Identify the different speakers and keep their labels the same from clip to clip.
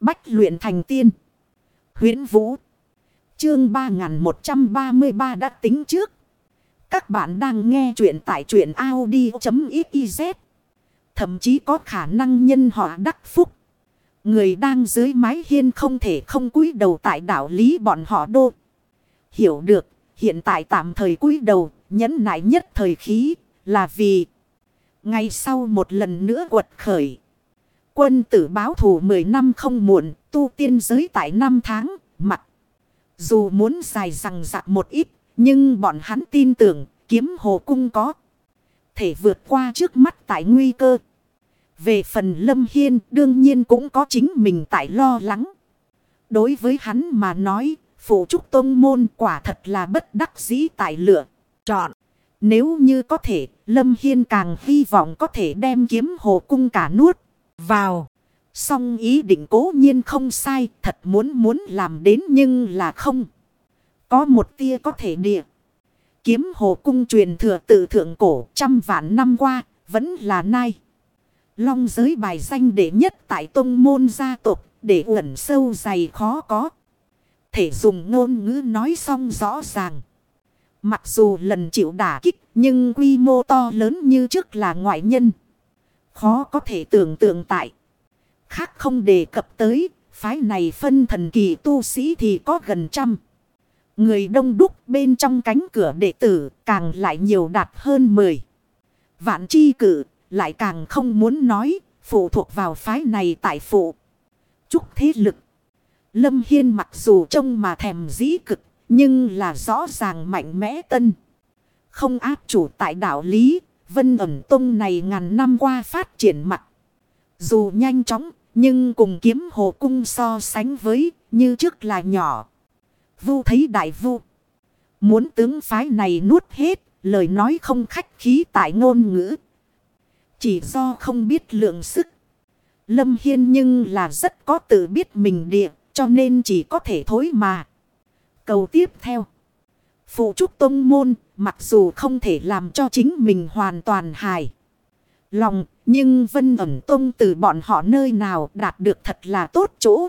Speaker 1: Bách luyện thành tiên. huyễn Vũ. Chương 3133 đã tính trước. Các bạn đang nghe truyện tại truyện Audi.xyz. Thậm chí có khả năng nhân họ đắc phúc. Người đang dưới mái hiên không thể không cúi đầu tại đạo lý bọn họ đô. Hiểu được, hiện tại tạm thời cúi đầu, nhẫn nại nhất thời khí, là vì... Ngay sau một lần nữa quật khởi. Quân tử báo thù 10 năm không muộn, tu tiên giới tại năm tháng, mặt. Dù muốn dài rằng dặn một ít, nhưng bọn hắn tin tưởng kiếm hồ cung có. Thể vượt qua trước mắt tại nguy cơ. Về phần Lâm Hiên đương nhiên cũng có chính mình tại lo lắng. Đối với hắn mà nói, phụ trúc tôn môn quả thật là bất đắc dĩ tại lựa. Chọn. Nếu như có thể, Lâm Hiên càng hy vọng có thể đem kiếm hồ cung cả nuốt vào. Song ý định cố nhiên không sai, thật muốn muốn làm đến nhưng là không. Có một tia có thể địa. Kiếm hồ cung truyền thừa tự thượng cổ trăm vạn năm qua, vẫn là nai. Long giới bài danh đệ nhất tại tông môn gia tộc để ẩn sâu dày khó có. Thể dùng ngôn ngữ nói xong rõ ràng. Mặc dù lần chịu đả kích nhưng quy mô to lớn như trước là ngoại nhân. Khó có thể tưởng tượng tại. Khác không đề cập tới, phái này phân thần kỳ tu sĩ thì có gần trăm. Người đông đúc bên trong cánh cửa đệ tử càng lại nhiều đạt hơn 10. Vạn chi cử lại càng không muốn nói phụ thuộc vào phái này tại phụ. Chúc thế lực. Lâm Hiên mặc dù trông mà thèm dĩ cực nhưng là rõ ràng mạnh mẽ tân. Không áp chủ tại đạo lý. Vân ẩn tông này ngàn năm qua phát triển mặt. Dù nhanh chóng, nhưng cùng kiếm hồ cung so sánh với, như trước là nhỏ. Vu thấy đại vu. Muốn tướng phái này nuốt hết. Lời nói không khách khí tại ngôn ngữ. Chỉ do không biết lượng sức. Lâm Hiên nhưng là rất có tự biết mình địa. Cho nên chỉ có thể thối mà. Cầu tiếp theo. Phụ trúc tông môn. Mặc dù không thể làm cho chính mình hoàn toàn hài. Lòng. Nhưng vân ẩn tông từ bọn họ nơi nào đạt được thật là tốt chỗ.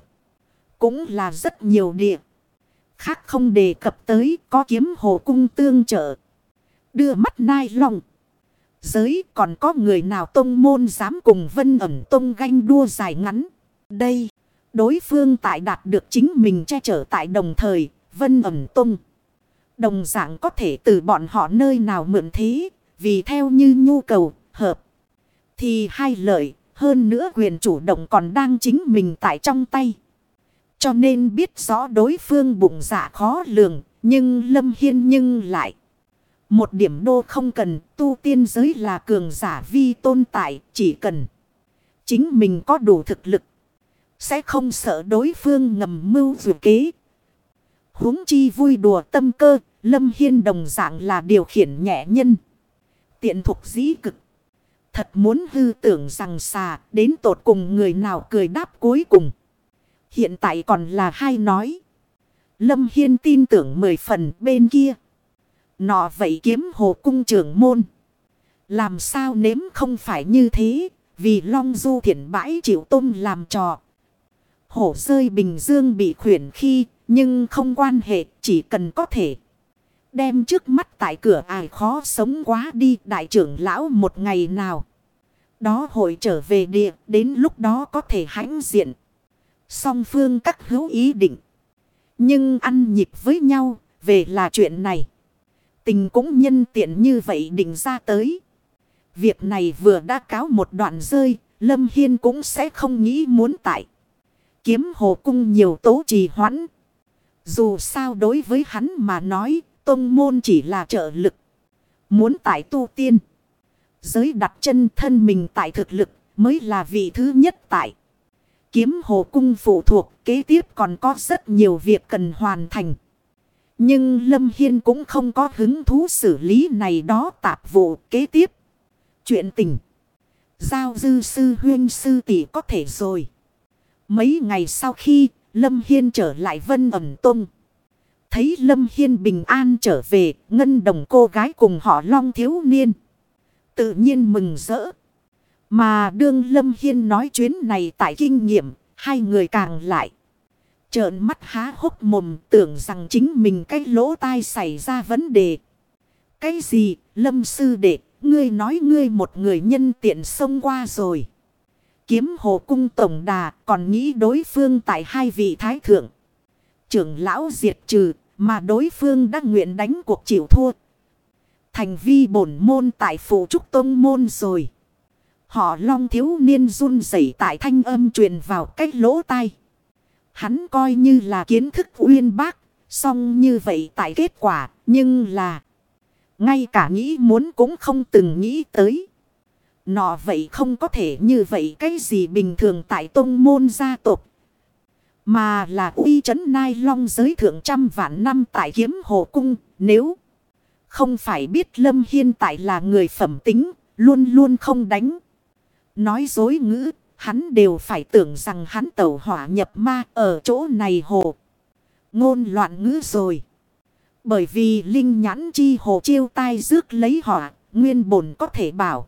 Speaker 1: Cũng là rất nhiều địa. Khác không đề cập tới có kiếm hồ cung tương trợ. Đưa mắt nai lòng. Giới còn có người nào tông môn dám cùng vân ẩn tông ganh đua dài ngắn. Đây, đối phương tại đạt được chính mình che chở tại đồng thời, vân ẩn tông. Đồng dạng có thể từ bọn họ nơi nào mượn thế, vì theo như nhu cầu, hợp. Thì hai lợi, hơn nữa quyền chủ động còn đang chính mình tại trong tay. Cho nên biết rõ đối phương bụng dạ khó lường, nhưng Lâm Hiên nhưng lại. Một điểm đô không cần, tu tiên giới là cường giả vi tôn tại, chỉ cần chính mình có đủ thực lực. Sẽ không sợ đối phương ngầm mưu dù kế. huống chi vui đùa tâm cơ, Lâm Hiên đồng dạng là điều khiển nhẹ nhân. Tiện thuộc dĩ cực. Thật muốn hư tưởng rằng xà đến tột cùng người nào cười đáp cuối cùng. Hiện tại còn là hai nói. Lâm Hiên tin tưởng mười phần bên kia. Nọ vậy kiếm hồ cung trưởng môn. Làm sao nếm không phải như thế. Vì long du thiện bãi chịu tôm làm trò. Hổ rơi bình dương bị khuyển khi. Nhưng không quan hệ, chỉ cần có thể. Đem trước mắt tại cửa ai khó sống quá đi, đại trưởng lão một ngày nào. Đó hội trở về địa, đến lúc đó có thể hãnh diện. Song phương các hữu ý định. Nhưng ăn nhịp với nhau, về là chuyện này. Tình cũng nhân tiện như vậy định ra tới. Việc này vừa đã cáo một đoạn rơi. Lâm Hiên cũng sẽ không nghĩ muốn tại. Kiếm hồ cung nhiều tố trì hoãn. Dù sao đối với hắn mà nói Tông môn chỉ là trợ lực. Muốn tại tu tiên. Giới đặt chân thân mình tại thực lực mới là vị thứ nhất tại. Kiếm hồ cung phụ thuộc, kế tiếp còn có rất nhiều việc cần hoàn thành. Nhưng Lâm Hiên cũng không có hứng thú xử lý này đó tạp vụ kế tiếp. Chuyện tình. Giao dư sư huyên sư tỷ có thể rồi. Mấy ngày sau khi Lâm Hiên trở lại Vân ẩm tông Thấy Lâm Hiên bình an trở về, ngân đồng cô gái cùng họ long thiếu niên. Tự nhiên mừng rỡ. Mà đương Lâm Hiên nói chuyến này tại kinh nghiệm, Hai người càng lại. Trợn mắt há hốc mồm tưởng rằng chính mình cái lỗ tai xảy ra vấn đề. Cái gì, lâm sư đệ, ngươi nói ngươi một người nhân tiện xông qua rồi. Kiếm hồ cung tổng đà còn nghĩ đối phương tại hai vị thái thượng. Trưởng lão diệt trừ, mà đối phương đã nguyện đánh cuộc chịu thua. Thành vi bổn môn tại phụ trúc tông môn rồi. Họ long thiếu niên run rẩy tại thanh âm truyền vào cách lỗ tai. Hắn coi như là kiến thức uyên bác. Xong như vậy tại kết quả. Nhưng là. Ngay cả nghĩ muốn cũng không từng nghĩ tới. Nọ vậy không có thể như vậy cái gì bình thường tại tông môn gia tộc. Mà là uy trấn nai long giới thượng trăm vạn năm tại kiếm hồ cung. Nếu không phải biết Lâm Hiên tại là người phẩm tính, luôn luôn không đánh. Nói dối ngữ, hắn đều phải tưởng rằng hắn tẩu hỏa nhập ma ở chỗ này hồ. Ngôn loạn ngữ rồi. Bởi vì linh nhãn chi hồ chiêu tai rước lấy hỏa nguyên bổn có thể bảo.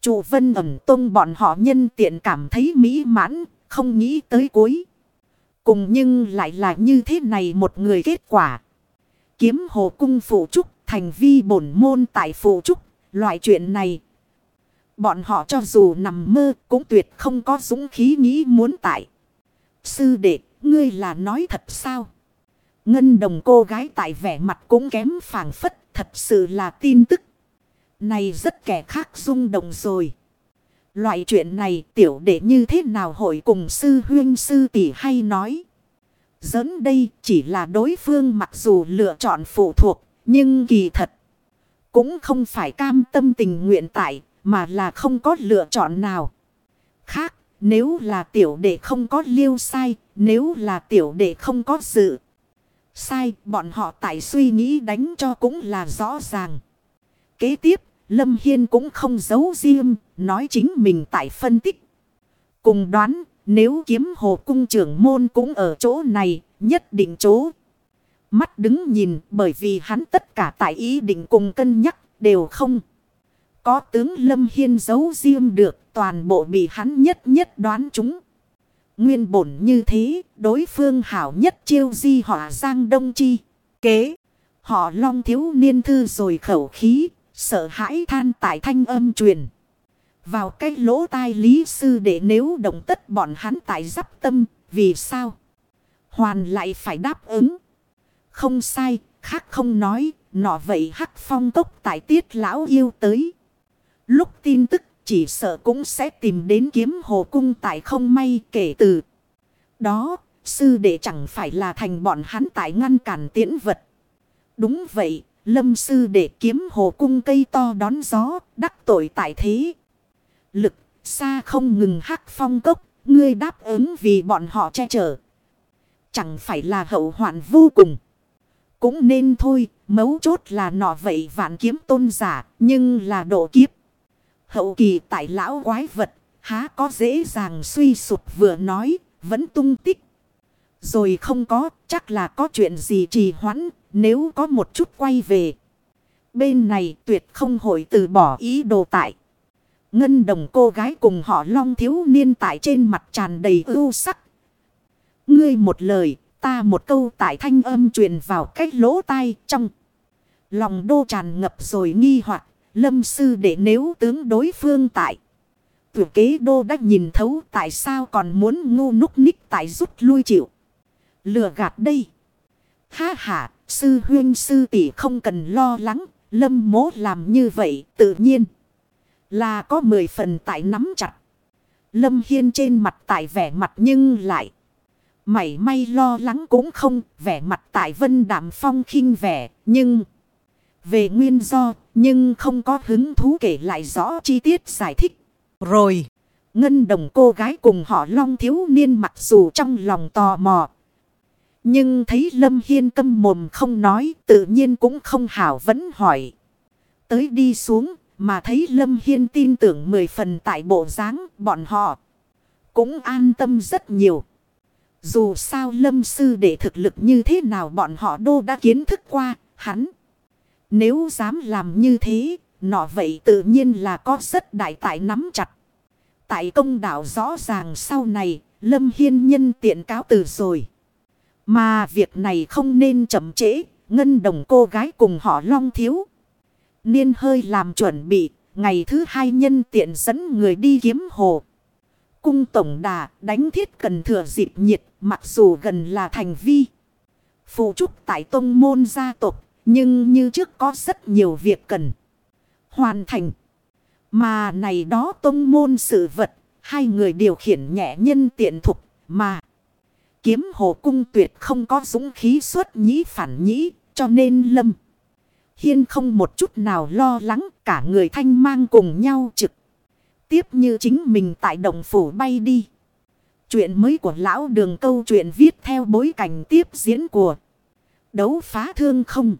Speaker 1: Chủ vân ẩm tông bọn họ nhân tiện cảm thấy mỹ mãn, không nghĩ tới cuối. Cùng nhưng lại là như thế này một người kết quả. Kiếm hồ cung phụ trúc thành vi bổn môn tại phụ trúc. Loại chuyện này. Bọn họ cho dù nằm mơ cũng tuyệt không có dũng khí nghĩ muốn tại. Sư đệ, ngươi là nói thật sao? Ngân đồng cô gái tại vẻ mặt cũng kém phảng phất. Thật sự là tin tức. Này rất kẻ khác rung động rồi. Loại chuyện này tiểu đệ như thế nào hội cùng sư huyên sư tỷ hay nói. Giỡn đây chỉ là đối phương mặc dù lựa chọn phụ thuộc, nhưng kỳ thật. Cũng không phải cam tâm tình nguyện tại, mà là không có lựa chọn nào. Khác, nếu là tiểu đệ không có liêu sai, nếu là tiểu đệ không có sự Sai, bọn họ tại suy nghĩ đánh cho cũng là rõ ràng. Kế tiếp, Lâm Hiên cũng không giấu riêng, nói chính mình tại phân tích. Cùng đoán, nếu kiếm hồ cung trưởng môn cũng ở chỗ này, nhất định chỗ. Mắt đứng nhìn bởi vì hắn tất cả tại ý định cùng cân nhắc đều không. Có tướng Lâm Hiên giấu riêng được toàn bộ bị hắn nhất nhất đoán chúng. Nguyên bổn như thế, đối phương hảo nhất chiêu di họa giang đông chi. Kế, họ long thiếu niên thư rồi khẩu khí, sợ hãi than tại thanh âm truyền. Vào cái lỗ tai lý sư để nếu động tất bọn hắn tại giáp tâm, vì sao? Hoàn lại phải đáp ứng. Không sai, khác không nói, nọ vậy hắc phong tốc tại tiết lão yêu tới. Lúc tin tức chỉ sợ cũng sẽ tìm đến kiếm hồ cung tại không may kể từ. Đó, sư đệ chẳng phải là thành bọn hắn tại ngăn cản tiễn vật. Đúng vậy, lâm sư để kiếm hồ cung cây to đón gió, đắc tội tại thế. Lực, xa không ngừng hắc phong cốc, ngươi đáp ứng vì bọn họ che chở. Chẳng phải là hậu hoạn vô cùng. Cũng nên thôi, mấu chốt là nọ vậy vạn kiếm tôn giả, nhưng là độ kiếp. Hậu kỳ tại lão quái vật, há có dễ dàng suy sụp vừa nói, vẫn tung tích. Rồi không có, chắc là có chuyện gì trì hoãn, nếu có một chút quay về. Bên này tuyệt không hội từ bỏ ý đồ tại. Ngân đồng cô gái cùng họ long thiếu niên tại trên mặt tràn đầy ưu sắc. Ngươi một lời, Ta một câu tại thanh âm truyền vào cách lỗ tai trong. Lòng đô tràn ngập rồi nghi hoặc lâm sư để nếu tướng đối phương tại. Tử kế đô đã nhìn thấu tại sao còn muốn ngu núc ních tại rút lui chịu. Lừa gạt đây. Ha ha, sư huyên sư tỷ không cần lo lắng, lâm mố làm như vậy tự nhiên. Là có mười phần tại nắm chặt. Lâm Hiên trên mặt tại vẻ mặt nhưng lại. Mảy may lo lắng cũng không, vẻ mặt tại vân đảm phong khinh vẻ, nhưng... Về nguyên do, nhưng không có hứng thú kể lại rõ chi tiết giải thích. Rồi, ngân đồng cô gái cùng họ long thiếu niên mặc dù trong lòng tò mò. Nhưng thấy Lâm Hiên câm mồm không nói, tự nhiên cũng không hảo vẫn hỏi. Tới đi xuống, mà thấy Lâm Hiên tin tưởng mười phần tại bộ dáng bọn họ. Cũng an tâm rất nhiều. Dù sao lâm sư để thực lực như thế nào bọn họ đô đã kiến thức qua, hắn. Nếu dám làm như thế, nọ vậy tự nhiên là có rất đại tại nắm chặt. Tại công đạo rõ ràng sau này, Lâm Hiên nhân tiện cáo từ rồi. Mà việc này không nên chậm trễ. Ngân đồng cô gái cùng họ long thiếu. Niên hơi làm chuẩn bị. Ngày thứ hai nhân tiện dẫn người đi kiếm hồ. Cung tổng đà đánh thiết cần thừa dịp nhiệt. Mặc dù gần là thành vi. Phụ trúc tại tông môn gia tộc. Nhưng như trước có rất nhiều việc cần. Hoàn thành. Mà này đó tông môn sự vật. Hai người điều khiển nhẹ nhân tiện thục, mà. Kiếm hồ cung tuyệt không có dũng khí xuất nhĩ phản nhĩ. Cho nên lâm. Hiên không một chút nào lo lắng. Cả người thanh mang cùng nhau trực. Tiếp như chính mình tại đồng phủ bay đi. Chuyện mới của lão đường câu chuyện viết theo bối cảnh tiếp diễn của đấu phá thương không.